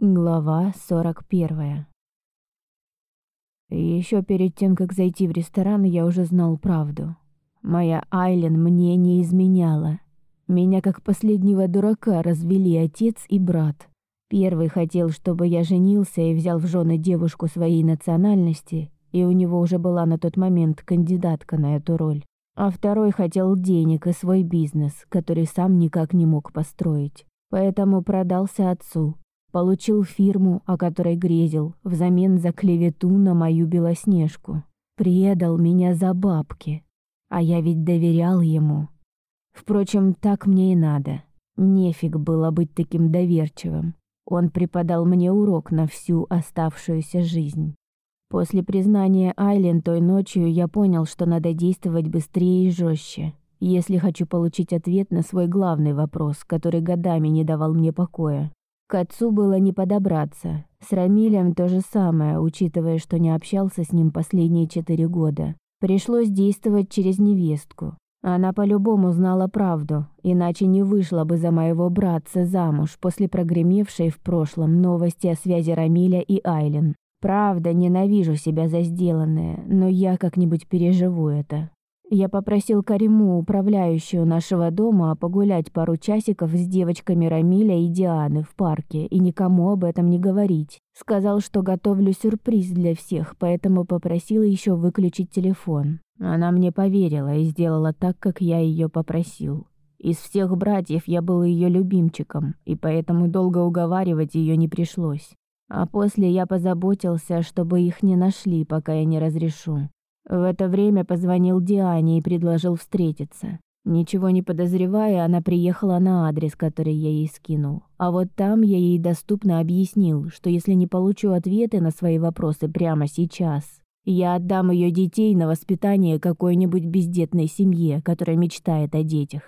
Глава 41. Еще перед тем, как зайти в ресторан, я уже знал правду. Моя Айлен мне не изменяла. Меня как последнего дурака развели отец и брат. Первый хотел, чтобы я женился и взял в жены девушку своей национальности, и у него уже была на тот момент кандидатка на эту роль. А второй хотел денег и свой бизнес, который сам никак не мог построить. Поэтому продался отцу, Получил фирму, о которой грезил, взамен за клевету на мою Белоснежку. Предал меня за бабки. А я ведь доверял ему. Впрочем, так мне и надо. Нефиг было быть таким доверчивым. Он преподал мне урок на всю оставшуюся жизнь. После признания Айлен той ночью я понял, что надо действовать быстрее и жестче, если хочу получить ответ на свой главный вопрос, который годами не давал мне покоя. К отцу было не подобраться. С Рамилем то же самое, учитывая, что не общался с ним последние четыре года. Пришлось действовать через невестку. Она по-любому знала правду, иначе не вышла бы за моего братца замуж после прогремевшей в прошлом новости о связи Рамиля и Айлен. Правда, ненавижу себя за сделанное, но я как-нибудь переживу это. Я попросил Кариму, управляющую нашего дома, погулять пару часиков с девочками Рамиля и Дианы в парке и никому об этом не говорить. Сказал, что готовлю сюрприз для всех, поэтому попросил еще выключить телефон. Она мне поверила и сделала так, как я ее попросил. Из всех братьев я был ее любимчиком, и поэтому долго уговаривать ее не пришлось. А после я позаботился, чтобы их не нашли, пока я не разрешу. В это время позвонил Диане и предложил встретиться. Ничего не подозревая, она приехала на адрес, который я ей скинул. А вот там я ей доступно объяснил, что если не получу ответы на свои вопросы прямо сейчас, я отдам ее детей на воспитание какой-нибудь бездетной семье, которая мечтает о детях.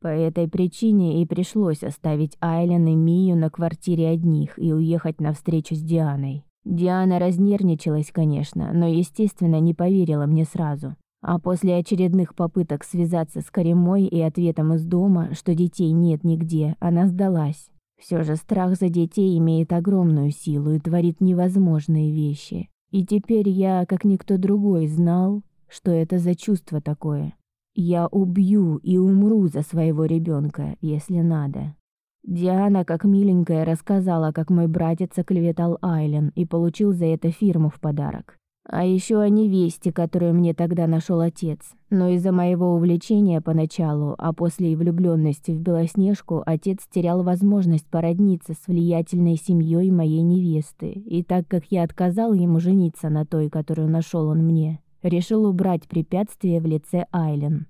По этой причине и пришлось оставить Айлен и Мию на квартире одних и уехать на встречу с Дианой. Диана разнервничалась, конечно, но, естественно, не поверила мне сразу. А после очередных попыток связаться с Каримой и ответом из дома, что детей нет нигде, она сдалась. Все же страх за детей имеет огромную силу и творит невозможные вещи. И теперь я, как никто другой, знал, что это за чувство такое. Я убью и умру за своего ребенка, если надо. Диана, как миленькая, рассказала, как мой братец оклеветал Айлен и получил за это фирму в подарок. А еще о невесте, которую мне тогда нашел отец. Но из-за моего увлечения поначалу, а после и влюбленности в Белоснежку, отец терял возможность породниться с влиятельной семьей моей невесты. И так как я отказал ему жениться на той, которую нашел он мне, решил убрать препятствие в лице Айлен.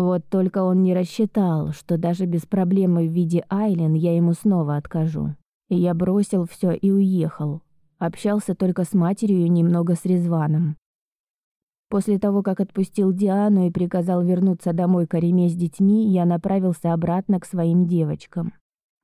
Вот только он не рассчитал, что даже без проблемы в виде Айлен я ему снова откажу. И я бросил все и уехал. Общался только с матерью и немного с Резваном. После того, как отпустил Диану и приказал вернуться домой к Ариме с детьми, я направился обратно к своим девочкам.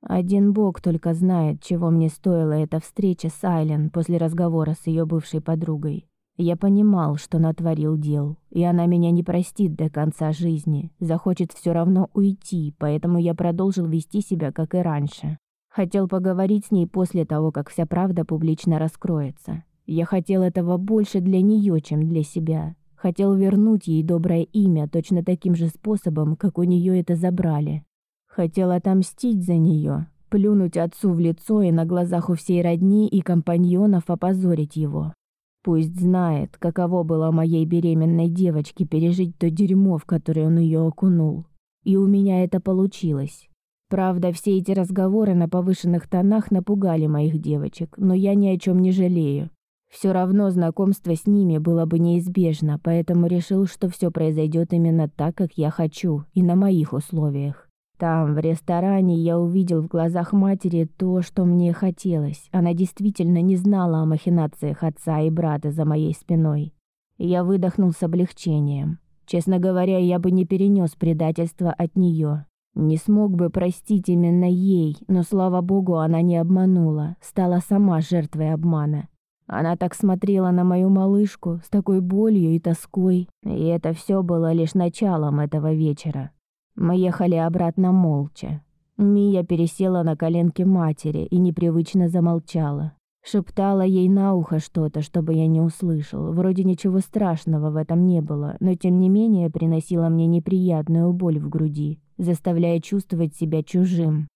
Один бог только знает, чего мне стоила эта встреча с Айлен после разговора с ее бывшей подругой. Я понимал, что натворил дел, и она меня не простит до конца жизни, захочет все равно уйти, поэтому я продолжил вести себя, как и раньше. Хотел поговорить с ней после того, как вся правда публично раскроется. Я хотел этого больше для нее, чем для себя. Хотел вернуть ей доброе имя точно таким же способом, как у нее это забрали. Хотел отомстить за нее, плюнуть отцу в лицо и на глазах у всей родни и компаньонов опозорить его. Пусть знает, каково было моей беременной девочке пережить то дерьмо, в которое он ее окунул. И у меня это получилось. Правда, все эти разговоры на повышенных тонах напугали моих девочек, но я ни о чем не жалею. Все равно знакомство с ними было бы неизбежно, поэтому решил, что все произойдет именно так, как я хочу, и на моих условиях. Там, в ресторане, я увидел в глазах матери то, что мне хотелось. Она действительно не знала о махинациях отца и брата за моей спиной. Я выдохнул с облегчением. Честно говоря, я бы не перенес предательство от нее. Не смог бы простить именно ей, но, слава богу, она не обманула, стала сама жертвой обмана. Она так смотрела на мою малышку с такой болью и тоской, и это все было лишь началом этого вечера. Мы ехали обратно молча. Мия пересела на коленки матери и непривычно замолчала. Шептала ей на ухо что-то, чтобы я не услышал. Вроде ничего страшного в этом не было, но тем не менее приносила мне неприятную боль в груди, заставляя чувствовать себя чужим.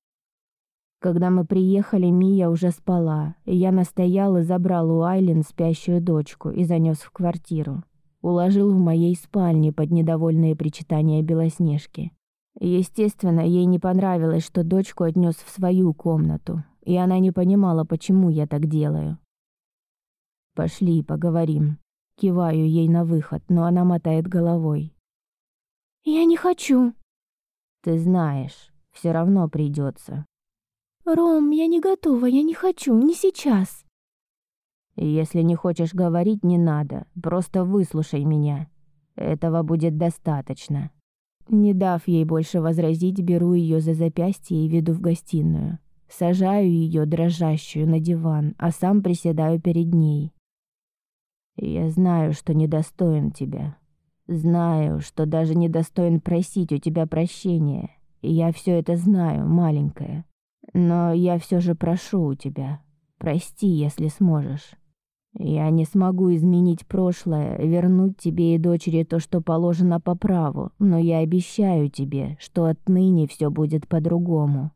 Когда мы приехали, Мия уже спала, и я настоял и забрал у Айлин спящую дочку и занес в квартиру. Уложил в моей спальне под недовольные причитания Белоснежки. Естественно, ей не понравилось, что дочку отнес в свою комнату, и она не понимала, почему я так делаю. «Пошли, поговорим». Киваю ей на выход, но она мотает головой. «Я не хочу». «Ты знаешь, все равно придется. «Ром, я не готова, я не хочу, не сейчас». «Если не хочешь говорить, не надо, просто выслушай меня. Этого будет достаточно». Не дав ей больше возразить, беру ее за запястье и веду в гостиную. Сажаю ее дрожащую на диван, а сам приседаю перед ней. Я знаю, что недостоин тебя. Знаю, что даже недостоин просить у тебя прощения. И я все это знаю, маленькая. Но я все же прошу у тебя. Прости, если сможешь. Я не смогу изменить прошлое, вернуть тебе и дочери то, что положено по праву, но я обещаю тебе, что отныне все будет по-другому.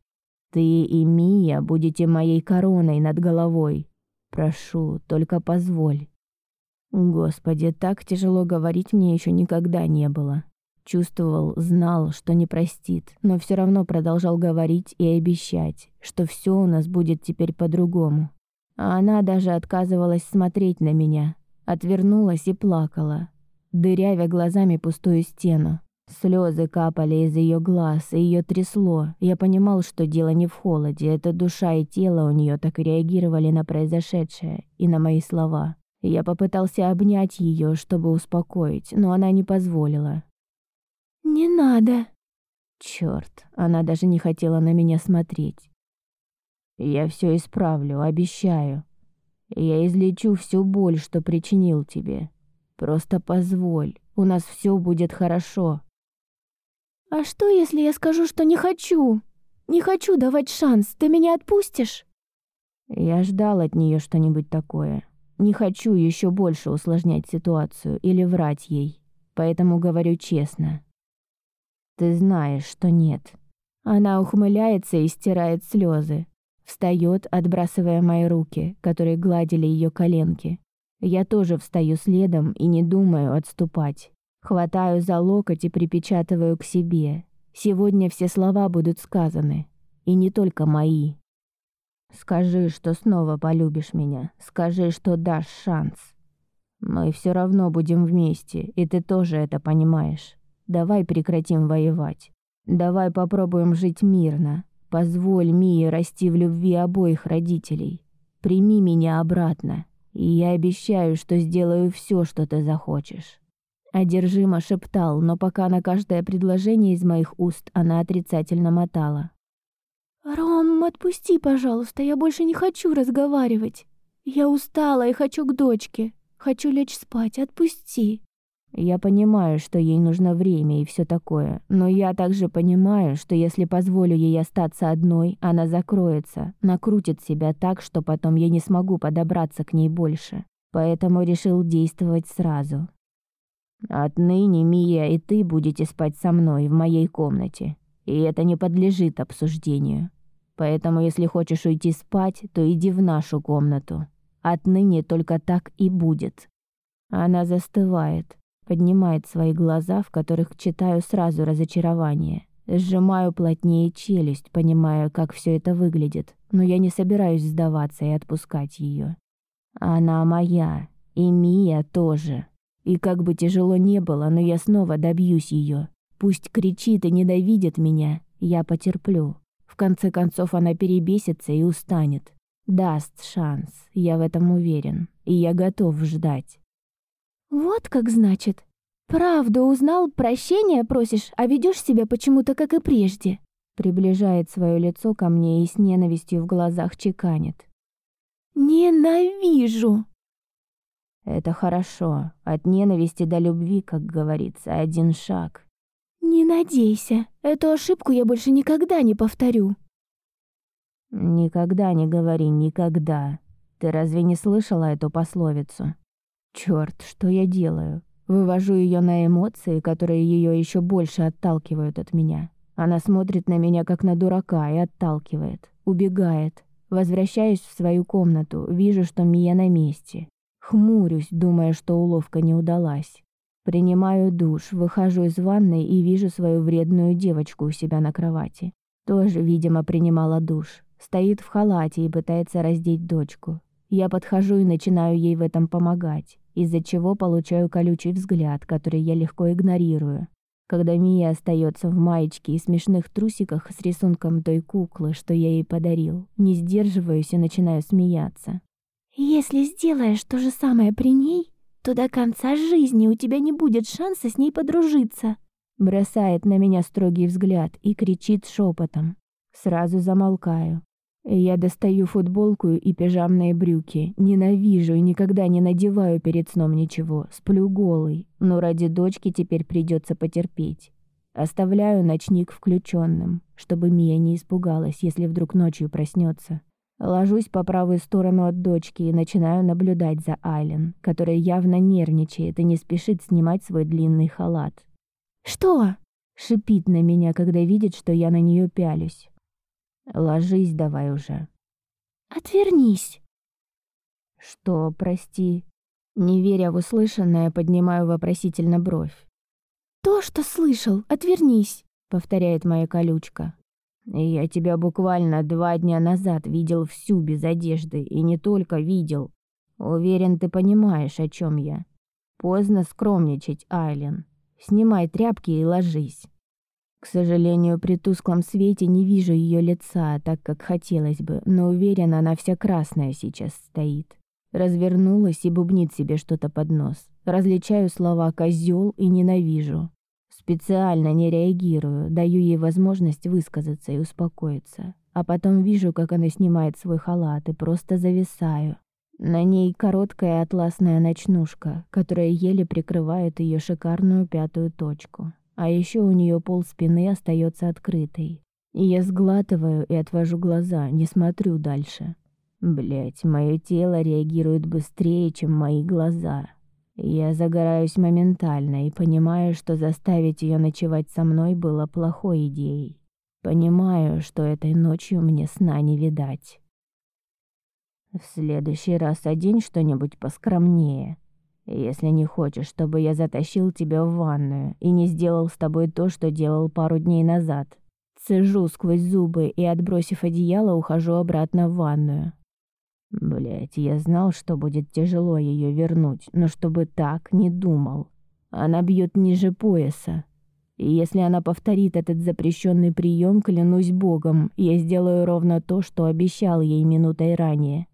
Ты и Мия будете моей короной над головой. Прошу, только позволь. Господи, так тяжело говорить мне еще никогда не было. Чувствовал, знал, что не простит, но все равно продолжал говорить и обещать, что все у нас будет теперь по-другому. А она даже отказывалась смотреть на меня, отвернулась и плакала, дырявя глазами пустую стену. Слезы капали из ее глаз, и ее трясло. Я понимал, что дело не в холоде, это душа и тело у нее так реагировали на произошедшее и на мои слова. Я попытался обнять ее, чтобы успокоить, но она не позволила. «Не надо!» Черт, она даже не хотела на меня смотреть. «Я все исправлю, обещаю. Я излечу всю боль, что причинил тебе. Просто позволь, у нас все будет хорошо». «А что, если я скажу, что не хочу? Не хочу давать шанс, ты меня отпустишь?» Я ждал от нее что-нибудь такое. Не хочу еще больше усложнять ситуацию или врать ей. Поэтому говорю честно. Ты знаешь, что нет. Она ухмыляется и стирает слезы. Встает, отбрасывая мои руки, которые гладили ее коленки. Я тоже встаю следом и не думаю отступать. Хватаю за локоть и припечатываю к себе. Сегодня все слова будут сказаны. И не только мои. Скажи, что снова полюбишь меня. Скажи, что дашь шанс. Мы все равно будем вместе, и ты тоже это понимаешь. Давай прекратим воевать. Давай попробуем жить мирно. Позволь Мии расти в любви обоих родителей. Прими меня обратно, и я обещаю, что сделаю все, что ты захочешь. Одержимо шептал, но пока на каждое предложение из моих уст она отрицательно мотала. «Ром, отпусти, пожалуйста, я больше не хочу разговаривать. Я устала и хочу к дочке. Хочу лечь спать, отпусти». Я понимаю, что ей нужно время и все такое, но я также понимаю, что если позволю ей остаться одной, она закроется, накрутит себя так, что потом я не смогу подобраться к ней больше. Поэтому решил действовать сразу. Отныне Мия и ты будете спать со мной в моей комнате, и это не подлежит обсуждению. Поэтому, если хочешь уйти спать, то иди в нашу комнату. Отныне только так и будет. Она застывает, поднимает свои глаза, в которых читаю сразу разочарование. Сжимаю плотнее челюсть, понимая, как все это выглядит, но я не собираюсь сдаваться и отпускать ее. Она моя, и Мия тоже. И как бы тяжело не было, но я снова добьюсь ее. Пусть кричит и ненавидит меня, я потерплю. В конце концов она перебесится и устанет. Даст шанс, я в этом уверен, и я готов ждать. Вот как значит. Правду узнал, прощения просишь, а ведешь себя почему-то как и прежде. Приближает свое лицо ко мне и с ненавистью в глазах чеканит. Ненавижу. Это хорошо. От ненависти до любви, как говорится, один шаг. Не надейся, эту ошибку я больше никогда не повторю. Никогда не говори никогда. Ты разве не слышала эту пословицу? Черт, что я делаю? Вывожу ее на эмоции, которые ее еще больше отталкивают от меня. Она смотрит на меня как на дурака и отталкивает, убегает. Возвращаюсь в свою комнату, вижу, что Мия на месте. Хмурюсь, думая, что уловка не удалась. Принимаю душ, выхожу из ванной и вижу свою вредную девочку у себя на кровати. Тоже, видимо, принимала душ. Стоит в халате и пытается раздеть дочку. Я подхожу и начинаю ей в этом помогать, из-за чего получаю колючий взгляд, который я легко игнорирую. Когда Мия остается в маечке и смешных трусиках с рисунком той куклы, что я ей подарил, не сдерживаюсь и начинаю смеяться. «Если сделаешь то же самое при ней, то до конца жизни у тебя не будет шанса с ней подружиться», бросает на меня строгий взгляд и кричит шепотом. Сразу замолкаю. Я достаю футболку и пижамные брюки. Ненавижу и никогда не надеваю перед сном ничего. Сплю голый, но ради дочки теперь придется потерпеть. Оставляю ночник включенным, чтобы Мия не испугалась, если вдруг ночью проснется. Ложусь по правую сторону от дочки и начинаю наблюдать за Айлен, которая явно нервничает и не спешит снимать свой длинный халат. «Что?» — шипит на меня, когда видит, что я на нее пялюсь. Ложись давай уже. Отвернись. Что, прости? Не веря в услышанное, поднимаю вопросительно бровь. То, что слышал, отвернись, повторяет моя колючка. Я тебя буквально два дня назад видел всю без одежды, и не только видел. Уверен, ты понимаешь, о чем я. Поздно скромничать, Айлен. Снимай тряпки и ложись. К сожалению, при тусклом свете не вижу ее лица, так как хотелось бы, но уверена, она вся красная сейчас стоит. Развернулась и бубнит себе что-то под нос. Различаю слова «козёл» и «ненавижу». Специально не реагирую, даю ей возможность высказаться и успокоиться. А потом вижу, как она снимает свой халат и просто зависаю. На ней короткая атласная ночнушка, которая еле прикрывает ее шикарную пятую точку. А еще у нее пол спины остается открытой. Я сглатываю и отвожу глаза, не смотрю дальше. Блять, мое тело реагирует быстрее, чем мои глаза. Я загораюсь моментально и понимаю, что заставить ее ночевать со мной было плохой идеей. Понимаю, что этой ночью мне сна не видать. В следующий раз одень что-нибудь поскромнее, если не хочешь, чтобы я затащил тебя в ванную и не сделал с тобой то, что делал пару дней назад. Цежу сквозь зубы и, отбросив одеяло, ухожу обратно в ванную. Блять, я знал, что будет тяжело ее вернуть, но чтобы так, не думал. Она бьет ниже пояса. И если она повторит этот запрещенный прием, клянусь богом, я сделаю ровно то, что обещал ей минутой ранее.